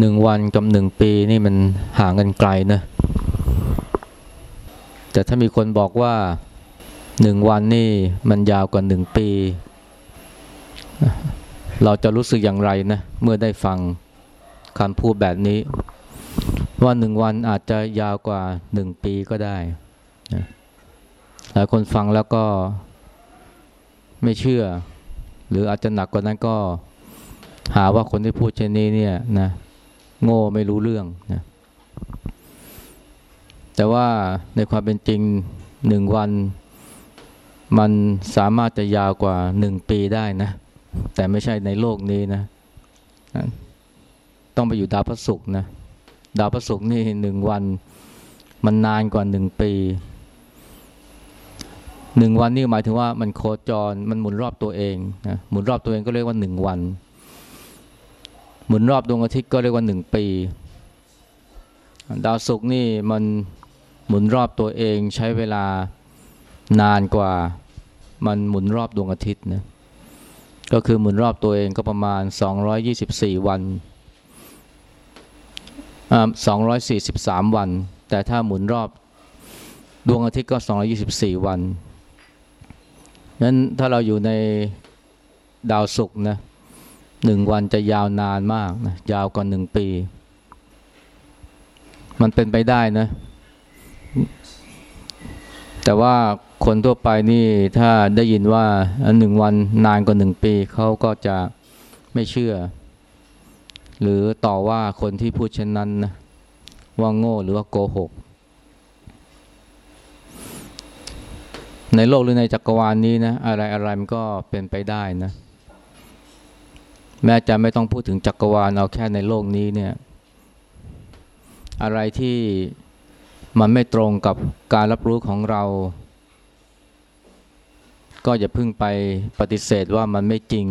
หนึ่งวันกับหนึ่งปีนี่มันห่างกันไกลนะแต่ถ้ามีคนบอกว่าหนึ่งวันนี่มันยาวกว่าหนึ่งปี เราจะรู้สึกอย่างไรนะเมื่อได้ฟังคำพูดแบบนี้ ว่าหนึ่งวันอาจจะยาวกว่าหนึ่งปีก็ได้นะหลายคนฟังแล้วก็ไม่เชื่อ หรืออาจจะหนักกว่านั้นก็หาว่าคนที่พูดเช่นนี้เนี่ยนะ โง่ไม่รู้เรื่องนะแต่ว่าในความเป็นจริงหนึ่งวัน มันสามารถจะยาวกว่าหนึ่งปีได้นะ แต่ไม่ใช่ในโลกนี้นะ ต้องไปอยู่ดาวพระศุกร์นะ ดาวพระศุกร์นี่หนึ่งวัน มันนานกว่าหนึ่งปีหนึ่งวันนี่หมายถึงว่ามันโคจรมันหมุนรอบตัวเองนะหมุนรอบตัวเองก็เรียกว่าหนึ่งวัน หมุนรอบดวงอาทิตย์ก็เรียกว่าหนึ่งปี ดาวศุกร์นี่มันหมุนรอบตัวเองใช้เวลานานกว่ามันหมุนรอบดวงอาทิตย์นะก็คือหมุนรอบตัวเองก็ประมาณ 224 วันอ่า243วัน แต่ถ้าหมุนรอบดวงอาทิตย์ก็224วันนั้นถ้าเราอยู่ในดาวศุกร์นะ หนึ่งวันจะยาวนานมากนะยาวกว่าหนึ่งปี มันเป็นไปได้นะ แต่ว่าคนทั่วไปนี่ถ้าได้ยินว่าหนึ่งวันนานกว่าหนึ่งปี เขาก็จะไม่เชื่อ หรือต่อว่าคนที่พูดเช่นนั้นนะว่าโง่หรือว่าโกหก ในโลกหรือในจักรวาลนนี้นะ อะไรอะไรมันก็เป็นไปได้นะ แม้จะไม่ต้องพูดถึงจักรวาลเอาแค่ในโลกนี้เนี่ย อะไรที่มันไม่ตรงกับการรับรู้ของเรา ก็อย่าพิ่งไปปฏิเสธว่ามันไม่จริง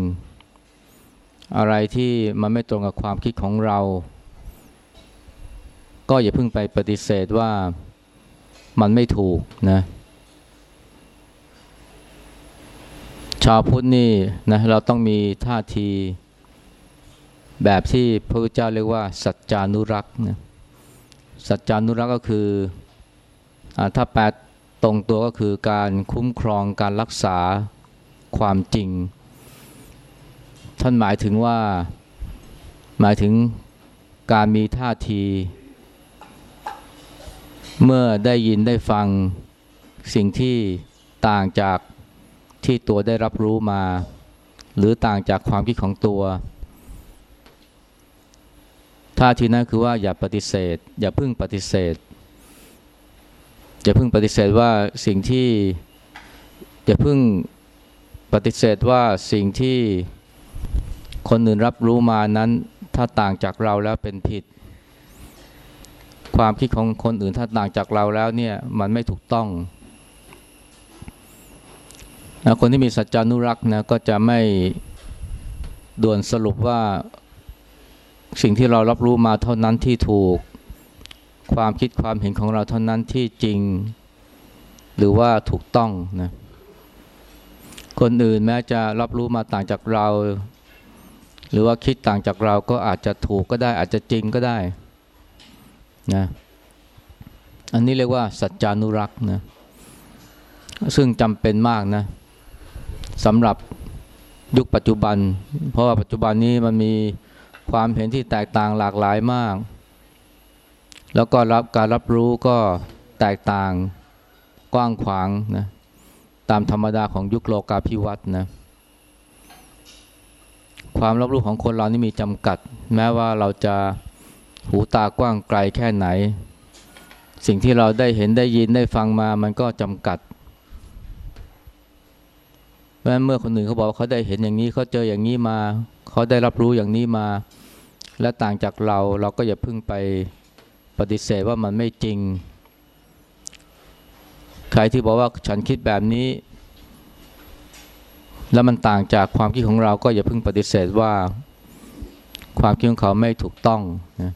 อะไรที่มันไม่ตรงกับความคิดของเรา ก็อย่าพิ่งไปปฏิเสธว่ามันไม่ถูกนะชาวพุทธนี่นะเราต้องมีท่าที แบบที่พระพุทธเจ้าเรียกว่า สัจจานุรักษ์นะสัจจานุรักษ์ก็คืออถ้าแปลตรงตัวก็คือการคุ้มครองการรักษาความจริง ท่านหมายถึงว่าหมายถึงการมีท่าที เมื่อได้ยินได้ฟังสิ่งที่ต่างจากที่ตัวได้รับรู้มา หรือต่างจากความคิดของตัว ท่าทีนั้นคือว่าอย่าปฏิเสธ อย่าพึ่งปฏิเสธ อย่าพึ่งปฏิเสธว่าสิ่งที่อย่าพึ่งปฏิเสธว่าสิ่งที่คนอื่นรับรู้มานั้น ถ้าต่างจากเราแล้วเป็นผิด ความคิดของคนอื่นถ้าต่างจากเราแล้วเนี่ยมันไม่ถูกต้องคนที่มีสัจจานุรักษ์นะก็จะไม่ด่วนสรุปว่า สิ่งที่เรารับรู้มาเท่านั้นที่ถูก ความคิดความเห็นของเราเท่านั้นที่จริง หรือว่าถูกต้องนะคนอื่นแม้จะรับรู้มาต่างจากเรา หรือว่าคิดต่างจากเราก็อาจจะถูกก็ได้ อาจจะจริงก็ได้นะอันนี้เรียกว่าสัจจานุรักษ์นะซึ่งจำเป็นมากนะสำหรับยุคปัจจุบัน เพราะว่าปัจจุบันนี้มันมี ความเห็นที่แตกต่างหลากหลายมาก แล้วก็รับการรับรู้ก็แตกต่างกว้างขวางนะตามธรรมดาของยุคโลกาภิวัตน์นะความรับรู้ของคนเรานี่มีจำกัด แม้ว่าเราจะหูตากว้างไกลแค่ไหน สิ่งที่เราได้เห็นได้ยินได้ฟังมามันก็จำกัดเพราะเมื่อคนอื่นเขาบอกว่าเขาได้เห็นอย่างนี้เขาเจออย่างนี้มา เขาได้รับรู้อย่างนี้มา และต่างจากเราเราก็อย่าพิ่งไปปฏิเสธว่ามันไม่จริง ใครที่บอกว่าฉันคิดแบบนี้ แล้วมันต่างจากความคิดของเราก็อย่าพิ่งปฏิเสธว่าความคิดของเขาไม่ถูกต้องนะ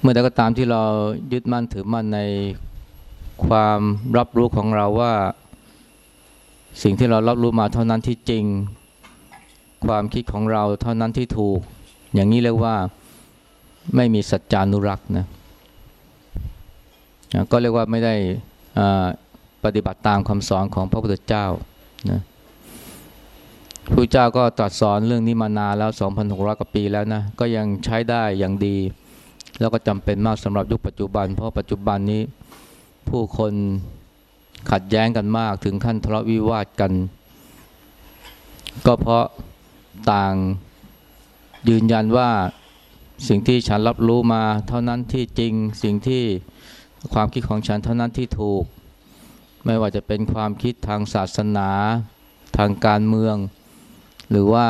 เมื่อใดก็ตามที่เรายึดมั่นถือมั่นในความรับรู้ของเราว่า สิ่งที่เรารับรู้มาเท่านั้นที่จริง ความคิดของเราเท่านั้นที่ถูก อย่างนี้เรียกว่าไม่มีสัจจานุรักษ์นะก็เรียกว่าไม่ได้ปฏิบัติตามคำสอนของพระพุทธเจ้านะพระเจ้าก็ตรัสสอนเรื่องนี้มานานแล้ว 2,600 กว่าปีแล้วนะ ก็ยังใช้ได้อย่างดี แล้วก็จำเป็นมากสำหรับยุคปัจจุบัน เพราะปัจจุบันนี้ผู้คนขัดแย้งกันมากถึงขั้นทะเลาะวิวาทกัน ก็เพราะ ต่างยืนยันว่าสิ่งที่ฉันรับรู้มาเท่านั้นที่จริงสิ่งที่ความคิดของฉันเท่านั้นที่ถูก ไม่ว่าจะเป็นความคิดทางศาสนา ทางการเมือง หรือว่า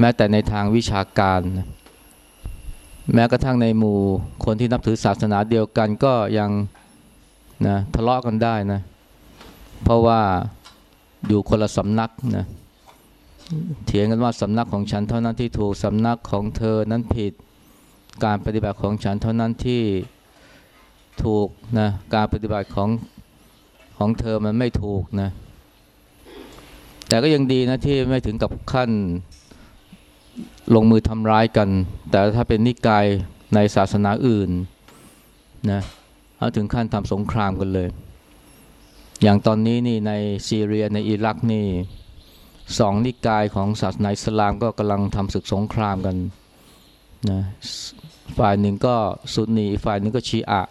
แม้แต่ในทางวิชาการ แม้กระทั่งในหมู่คนที่นับถือศาสนาเดียวกันก็ยังนะทะเลาะกันได้นะเพราะว่าอยู่คนละสำนักนะ เถียงกันว่าสำนักของฉันเท่านั้นที่ถูกสำนักของเธอนั้นผิดการปฏิบัติของฉันเท่านั้นที่ถูกนะการปฏิบัติของของเธอมันไม่ถูกนะแต่ก็ยังดีนะที่ไม่ถึงกับขั้นลงมือทำร้ายกัน แต่ถ้าเป็นนิกายในศาสนาอื่นนะเอาถึงขั้นทำสงครามกันเลย อย่างตอนนี้นี่ในซีเรียในอิรักนี่ สองนิกายของศาสนาอิสลามก็กำลังทำศึกสงครามกันนะฝ่ายหนึ่งก็ซุนนีฝ่ายหนึ่งก็ชีอะ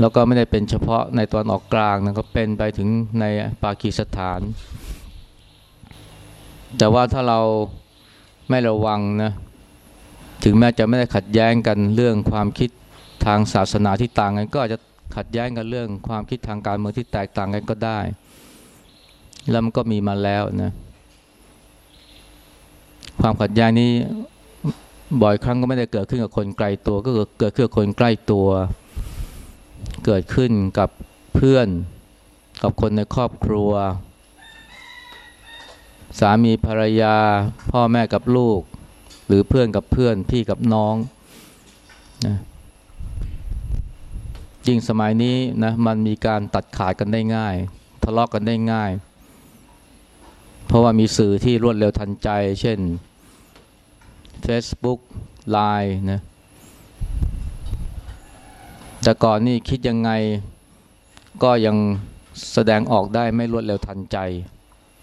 แล้วก็ไม่ได้เป็นเฉพาะในตอนออกกลางนะก็เป็นไปถึงในปากีสถาน แต่ว่าถ้าเราไม่ระวังนะถึงแม้จะไม่ได้ขัดแย้งกันเรื่องความคิดทางศาสนาที่ต่างกัน ก็อาจจะขัดแย้งกันเรื่องความคิดทางการเมืองที่แตกต่างกันก็ได้ แล้วมันก็มีมาแล้วนะความขัดแย้งนี้บ่อยครั้งก็ไม่ได้เกิดขึ้นกับคนไกลตัว ก็เกิดขึ้นกับคนใกล้ตัว เกิดขึ้นกับเพื่อน กับคนในครอบครัว สามีภรรยา พ่อแม่กับลูก หรือเพื่อนกับเพื่อนพี่กับน้องนะยิ่งสมัยนี้นะมันมีการตัดขาดกันได้ง่าย ทะเลาะกกันได้ง่าย เพราะว่ามีสื่อที่รวดเร็วทันใจ เช่น Facebook Line นะแต่ก่อนนี่คิดยังไงก็ยังแสดงออกได้ไม่รวดเร็วทันใจ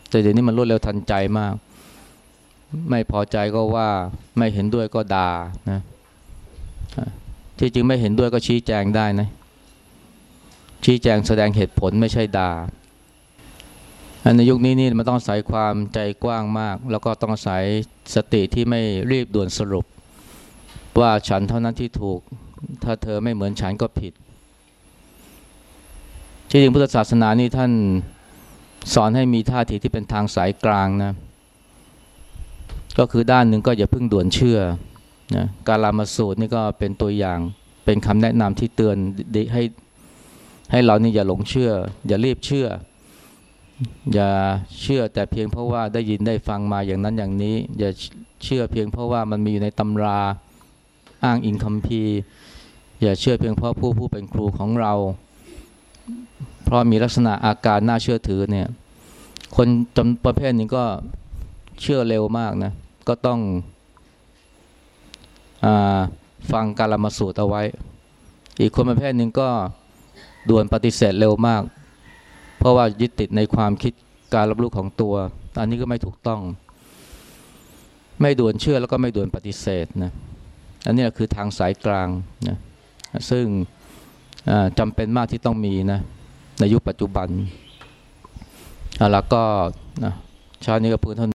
แต่เดี๋ยวนี้มันรวดเร็วทันใจมาก ไม่พอใจก็ว่าไม่เห็นด้วยก็ด่านะที่จริงไม่เห็นด้วยก็ชี้แจงได้นะชี้แจงแสดงเหตุผลไม่ใช่ด่า ในยุคนี้นี่มันต้องอาศัยความใจกว้างมาก แล้วก็ต้องอาศัยสติที่ไม่รีบด่วนสรุป ว่าฉันเท่านั้นที่ถูก ถ้าเธอไม่เหมือนฉันก็ผิดที่จริงพุทธศาสนานี่ท่านสอนให้มีท่าทีที่เป็นทางสายกลางนะก็คือด้านหนึ่งก็อย่าเพิ่งด่วนเชื่อนะการลามาสูตรนี่ก็เป็นตัวอย่างเป็นคำแนะนำที่เตือนให้ให้เรานี่อย่าหลงเชื่อ อย่ารีบเชื่อ อย่าเชื่อแต่เพียงเพราะว่าได้ยินได้ฟังมาอย่างนั้นอย่างนี้ อย่าเชื่อเพียงเพราะว่ามันมีอยู่ในตำราอ้างอิงคำพีอย่าเชื่อเพียงเพราะผู้ผู้เป็นครูของเรา เพราะมีลักษณะอาการน่าเชื่อถือเนี่ยคนจำประเภทนี้ก็เชื่อเร็วมากนะก็ต้องอฟังการละมาสูตรเอาไว้ อีกคนประเภทหนึ่งก็ด่วนปฏิเสธเร็วมาก เพราะว่ายึดติดในความคิดการรับรู้ของตัว อันนี้ก็ไม่ถูกต้อง ไม่ด่วนเชื่อแล้วก็ไม่ด่วนปฏิเสธนะอันนี้คือทางสายกลางนะซึ่งจำเป็นมากที่ต้องมีนะในยุคปัจจุบันแล้วก็ชาตินี้ก็พูดเท่า